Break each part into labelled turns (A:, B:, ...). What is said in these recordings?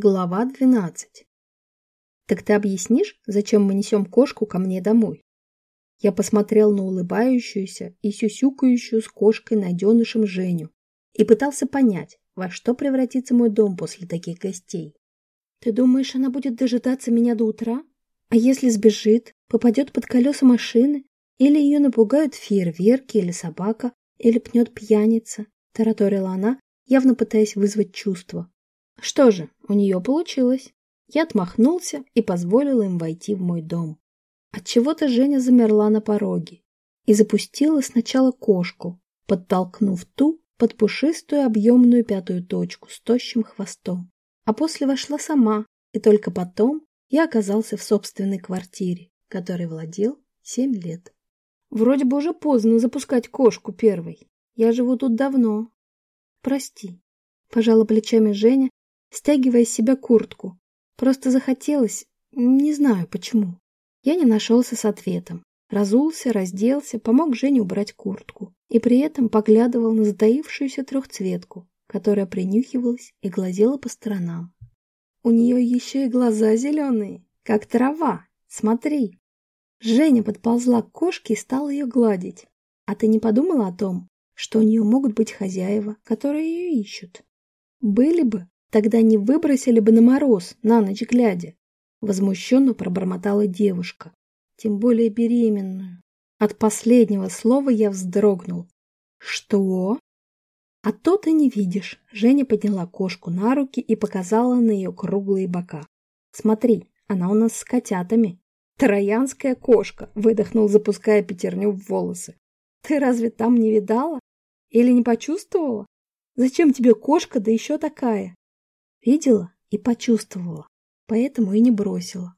A: Глава 12. Так ты объяснишь, зачем мы несем кошку ко мне домой? Я посмотрел на улыбающуюся и сюсюкающую с кошкой найденышем Женю и пытался понять, во что превратится мой дом после таких гостей. Ты думаешь, она будет дожидаться меня до утра? А если сбежит, попадет под колеса машины, или ее напугают фейерверки или собака, или пнет пьяница, тараторила она, явно пытаясь вызвать чувство. Что же, у нее получилось. Я отмахнулся и позволил им войти в мой дом. Отчего-то Женя замерла на пороге и запустила сначала кошку, подтолкнув ту под пушистую объемную пятую точку с тощим хвостом, а после вошла сама, и только потом я оказался в собственной квартире, которой владел семь лет. Вроде бы уже поздно запускать кошку первой. Я живу тут давно. Прости. Пожала плечами Женя стягивая с себя куртку. Просто захотелось, не знаю почему. Я не нашелся с ответом. Разулся, разделся, помог Жене убрать куртку. И при этом поглядывал на затаившуюся трехцветку, которая принюхивалась и глазела по сторонам. У нее еще и глаза зеленые, как трава. Смотри. Женя подползла к кошке и стала ее гладить. А ты не подумала о том, что у нее могут быть хозяева, которые ее ищут? Были бы, Тогда не выбросили бы на мороз, на ночь глядя. Возмущенно пробормотала девушка, тем более беременную. От последнего слова я вздрогнул. Что? А то ты не видишь. Женя подняла кошку на руки и показала на ее круглые бока. Смотри, она у нас с котятами. Троянская кошка, выдохнул, запуская пятерню в волосы. Ты разве там не видала? Или не почувствовала? Зачем тебе кошка, да еще такая? Видела и почувствовала, поэтому и не бросила.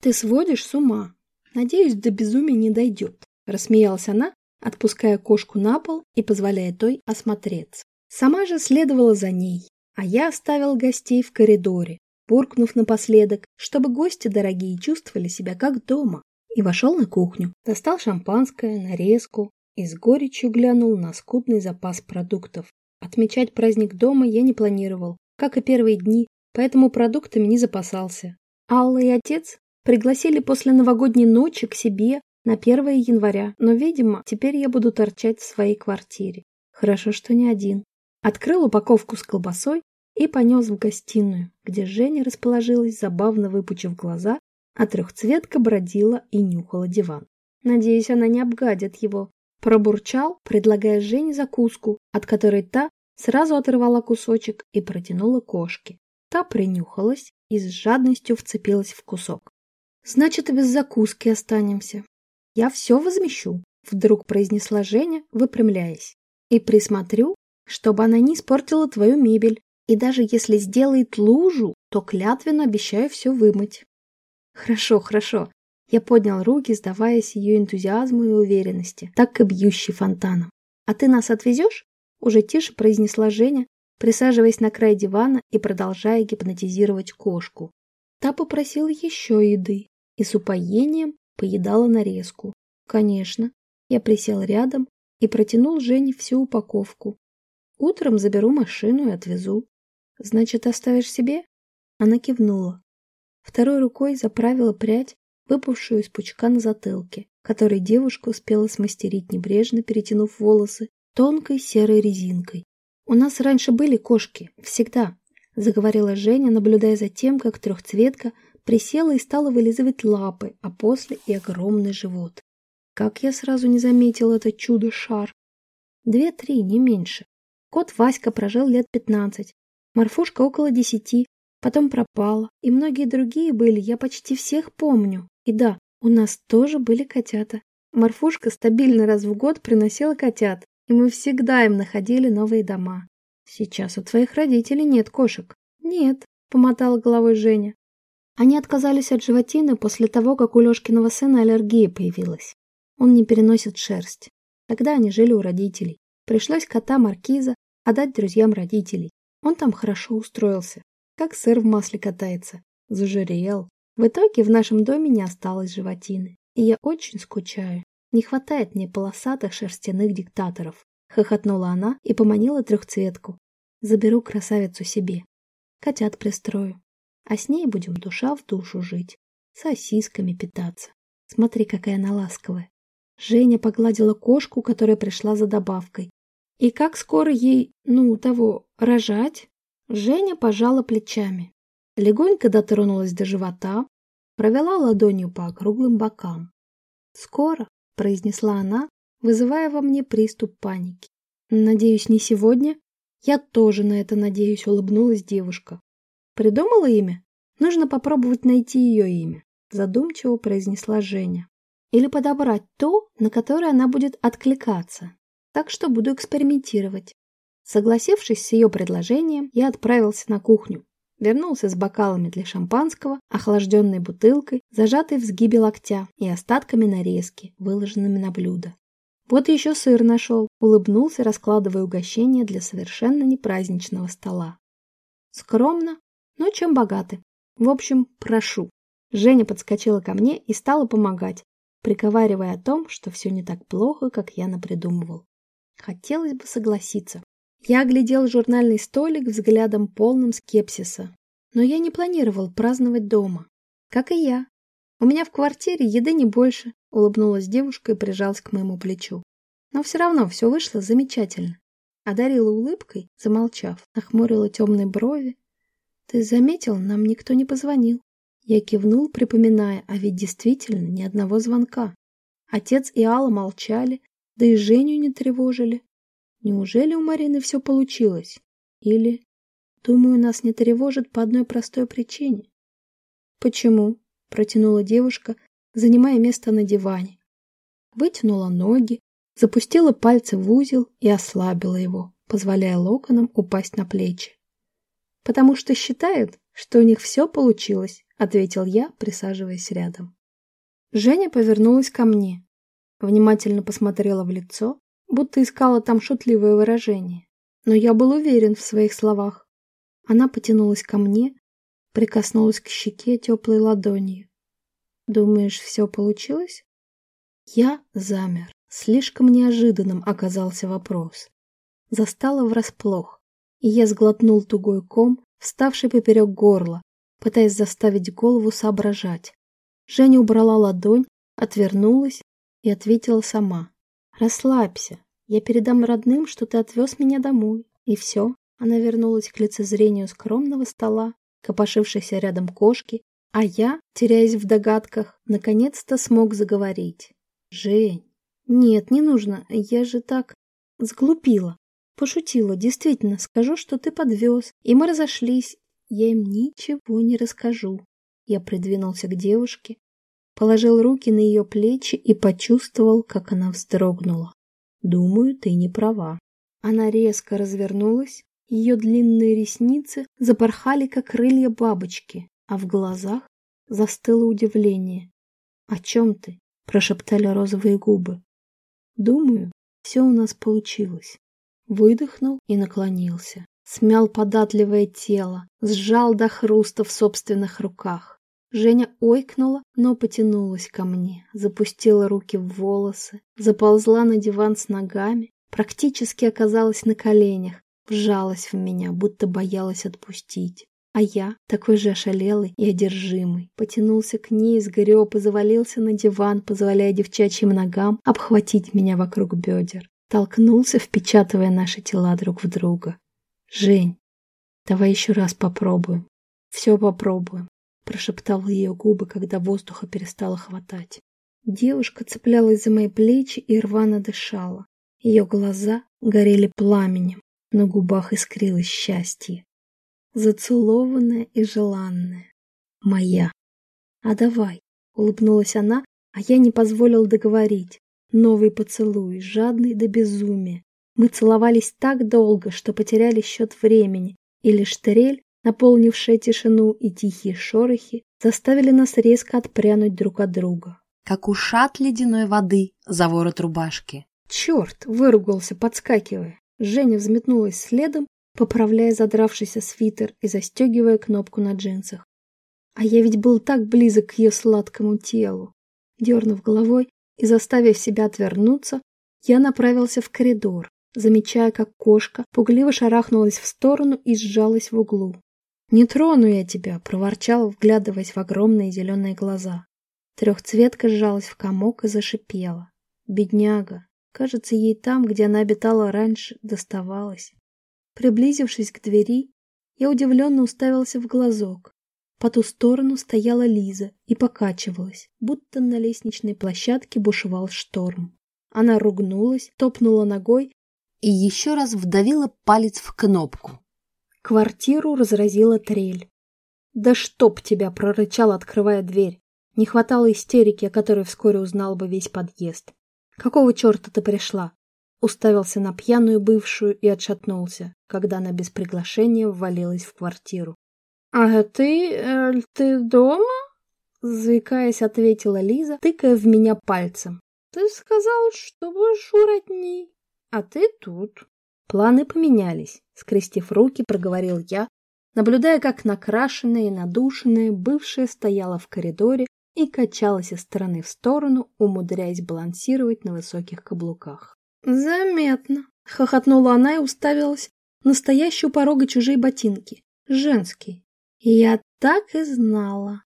A: Ты сводишь с ума. Надеюсь, до безумия не дойдет. Рассмеялась она, отпуская кошку на пол и позволяя той осмотреться. Сама же следовала за ней, а я оставил гостей в коридоре, буркнув напоследок, чтобы гости дорогие чувствовали себя как дома, и вошел на кухню. Достал шампанское, нарезку и с горечью глянул на скудный запас продуктов. Отмечать праздник дома я не планировал, как и первые дни, поэтому продуктами не запасался. Алла и отец пригласили после новогодней ночи к себе на 1 января, но, видимо, теперь я буду торчать в своей квартире. Хорошо, что не один. Открыл упаковку с колбасой и понес в гостиную, где Женя расположилась, забавно выпучив глаза, а трехцветка бродила и нюхала диван. Надеюсь, она не обгадит его. Пробурчал, предлагая Жене закуску, от которой та Сразу оторвала кусочек и протянула кошке. Та принюхалась и с жадностью вцепилась в кусок. «Значит, без закуски останемся. Я все возмещу», — вдруг произнесла Женя, выпрямляясь. «И присмотрю, чтобы она не испортила твою мебель. И даже если сделает лужу, то клятвенно обещаю все вымыть». «Хорошо, хорошо». Я поднял руки, сдаваясь ее энтузиазму и уверенности, так и бьющий фонтаном. «А ты нас отвезешь?» Уже тише произнесла Женя, присаживаясь на край дивана и продолжая гипнотизировать кошку. Та попросила еще еды и с упоением поедала нарезку. Конечно, я присел рядом и протянул Жене всю упаковку. Утром заберу машину и отвезу. Значит, оставишь себе? Она кивнула. Второй рукой заправила прядь, выпавшую из пучка на затылке, который девушка успела смастерить небрежно, перетянув волосы тонкой серой резинкой. «У нас раньше были кошки, всегда», — заговорила Женя, наблюдая за тем, как трехцветка присела и стала вылизывать лапы, а после и огромный живот. Как я сразу не заметил это чудо-шар. Две-три, не меньше. Кот Васька прожил лет пятнадцать, Марфушка около десяти, потом пропала, и многие другие были, я почти всех помню. И да, у нас тоже были котята. Марфушка стабильно раз в год приносила котят, и мы всегда им находили новые дома. Сейчас у твоих родителей нет кошек. Нет, помотала головой Женя. Они отказались от животины после того, как у Лёшкиного сына аллергия появилась. Он не переносит шерсть. Тогда они жили у родителей. Пришлось кота Маркиза отдать друзьям родителей. Он там хорошо устроился. Как сыр в масле катается. Зажирел. В итоге в нашем доме не осталось животины. И я очень скучаю. Не хватает мне полосатых шерстяных диктаторов. Хохотнула она и поманила трехцветку. Заберу красавицу себе. Котят пристрою. А с ней будем душа в душу жить, сосисками питаться. Смотри, какая она ласковая. Женя погладила кошку, которая пришла за добавкой. И как скоро ей, ну, того, рожать? Женя пожала плечами. Легонько дотронулась до живота, провела ладонью по округлым бокам. «Скоро», — произнесла она, вызывая во мне приступ паники. «Надеюсь, не сегодня?» «Я тоже на это надеюсь», — улыбнулась девушка. «Придумала имя? Нужно попробовать найти ее имя», — задумчиво произнесла Женя. «Или подобрать то, на которое она будет откликаться. Так что буду экспериментировать». Согласившись с ее предложением, я отправился на кухню. Вернулся с бокалами для шампанского, охлажденной бутылкой, зажатой в сгибе локтя и остатками нарезки, выложенными на блюдо. Вот еще сыр нашел, улыбнулся, раскладывая угощение для совершенно непраздничного стола. Скромно, но чем богаты. В общем, прошу. Женя подскочила ко мне и стала помогать, приговаривая о том, что все не так плохо, как я напридумывал. Хотелось бы согласиться. Я оглядел журнальный столик взглядом полным скепсиса. Но я не планировал праздновать дома. Как и я. У меня в квартире еды не больше, Улыбнулась девушка и прижалась к моему плечу. Но все равно все вышло замечательно. Одарила улыбкой, замолчав, нахмурила темные брови. Ты заметил, нам никто не позвонил. Я кивнул, припоминая, а ведь действительно ни одного звонка. Отец и Алла молчали, да и Женю не тревожили. Неужели у Марины все получилось? Или... Думаю, нас не тревожит по одной простой причине. Почему? Протянула девушка, занимая место на диване. Вытянула ноги, запустила пальцы в узел и ослабила его, позволяя локонам упасть на плечи. «Потому что считают, что у них все получилось», — ответил я, присаживаясь рядом. Женя повернулась ко мне, внимательно посмотрела в лицо, будто искала там шутливое выражение. Но я был уверен в своих словах. Она потянулась ко мне, прикоснулась к щеке теплой ладонью. Думаешь, все получилось? Я замер. Слишком неожиданным оказался вопрос. Застала врасплох, и я сглотнул тугой ком, вставший поперек горла, пытаясь заставить голову соображать. Женя убрала ладонь, отвернулась и ответила сама. «Расслабься. Я передам родным, что ты отвез меня домой. И все». Она вернулась к лицезрению скромного стола, копошившейся рядом кошки а я, теряясь в догадках, наконец-то смог заговорить. «Жень, нет, не нужно, я же так... сглупила. Пошутила, действительно, скажу, что ты подвез, и мы разошлись. Я им ничего не расскажу». Я придвинулся к девушке, положил руки на ее плечи и почувствовал, как она вздрогнула. «Думаю, ты не права». Она резко развернулась, ее длинные ресницы запорхали, как крылья бабочки, а в глазах застыло удивление. «О чем ты?» – прошептали розовые губы. «Думаю, все у нас получилось». Выдохнул и наклонился. Смял податливое тело, сжал до хруста в собственных руках. Женя ойкнула, но потянулась ко мне, запустила руки в волосы, заползла на диван с ногами, практически оказалась на коленях, вжалась в меня, будто боялась отпустить. А я, такой же ошалелый и одержимый, потянулся к ней, сгреб и завалился на диван, позволяя девчачьим ногам обхватить меня вокруг бедер. Толкнулся, впечатывая наши тела друг в друга. «Жень, давай еще раз попробуем. Все попробуем», — прошептал ее губы, когда воздуха перестало хватать. Девушка цеплялась за мои плечи и рвано дышала. Ее глаза горели пламенем, на губах искрилось счастье зацелованная и желанная. Моя. А давай, улыбнулась она, а я не позволил договорить. Новый поцелуй, жадный до безумия. Мы целовались так долго, что потеряли счет времени, и лишь трель, наполнившая тишину и тихие шорохи, заставили нас резко отпрянуть друг от друга.
B: Как ушат ледяной воды за ворот рубашки.
A: Черт! выругался, подскакивая. Женя взметнулась следом поправляя задравшийся свитер и застегивая кнопку на джинсах. А я ведь был так близок к ее сладкому телу. Дернув головой и заставив себя отвернуться, я направился в коридор, замечая, как кошка пугливо шарахнулась в сторону и сжалась в углу. «Не трону я тебя», — проворчал, вглядываясь в огромные зеленые глаза. Трехцветка сжалась в комок и зашипела. Бедняга. Кажется, ей там, где она обитала раньше, доставалось. Приблизившись к двери, я удивленно уставился в глазок. По ту сторону стояла Лиза и покачивалась, будто на лестничной площадке бушевал шторм. Она ругнулась, топнула ногой
B: и еще раз вдавила палец в кнопку.
A: Квартиру разразила трель. «Да чтоб тебя!» — прорычал, открывая дверь. Не хватало истерики, о которой вскоре узнал бы весь подъезд. «Какого черта ты пришла?» Уставился на пьяную бывшую и отшатнулся, когда она без приглашения ввалилась в квартиру. «А ты... Э, ты дома?» Заикаясь, ответила Лиза, тыкая в меня пальцем. «Ты сказал, что будешь у а ты тут». Планы поменялись. Скрестив руки, проговорил я, наблюдая, как накрашенная и надушенная бывшая стояла в коридоре и качалась из стороны в сторону, умудряясь балансировать на высоких каблуках. «Заметно!» — хохотнула она и уставилась настоящую порога чужие ботинки. Женские. Я так и знала.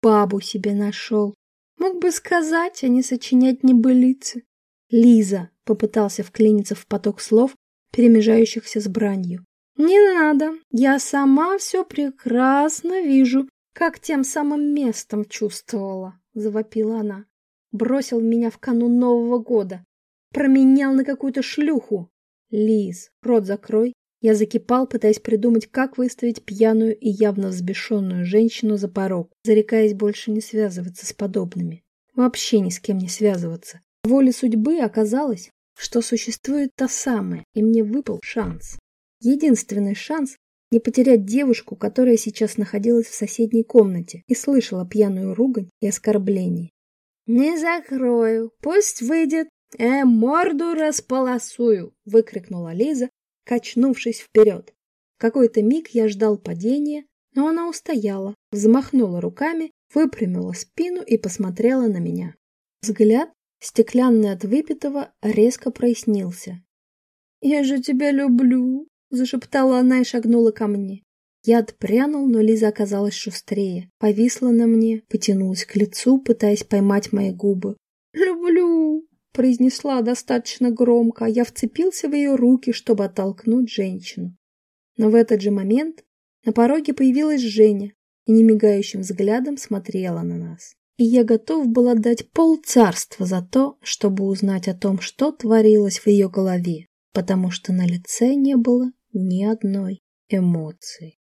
A: Бабу себе нашел. Мог бы сказать, а не сочинять небылицы. Лиза попытался вклиниться в поток слов, перемежающихся с бранью. «Не надо, я сама все прекрасно вижу, как тем самым местом чувствовала», — завопила она. Бросил меня в канун Нового года. Променял на какую-то шлюху. Лиз, рот закрой. Я закипал, пытаясь придумать, как выставить пьяную и явно взбешенную женщину за порог, зарекаясь больше не связываться с подобными. Вообще ни с кем не связываться. Воле судьбы оказалось, что существует та самая, и мне выпал шанс. Единственный шанс не потерять девушку, которая сейчас находилась в соседней комнате и слышала пьяную ругань и оскорбление. «Не закрою, пусть выйдет, э, морду располосую!» — выкрикнула Лиза, качнувшись вперед. Какой-то миг я ждал падения, но она устояла, взмахнула руками, выпрямила спину и посмотрела на меня. Взгляд стеклянный от выпитого, резко прояснился. «Я же тебя люблю!» — зашептала она и шагнула ко мне. Я отпрянул, но Лиза оказалась шустрее. Повисла на мне, потянулась к лицу, пытаясь поймать мои губы. «Люблю!» — произнесла достаточно громко, а я вцепился в ее руки, чтобы оттолкнуть женщину. Но в этот же момент на пороге появилась Женя и немигающим взглядом смотрела на нас и я готов был отдать полцарства за то, чтобы узнать о том, что творилось в ее голове, потому что на лице не было ни одной эмоции.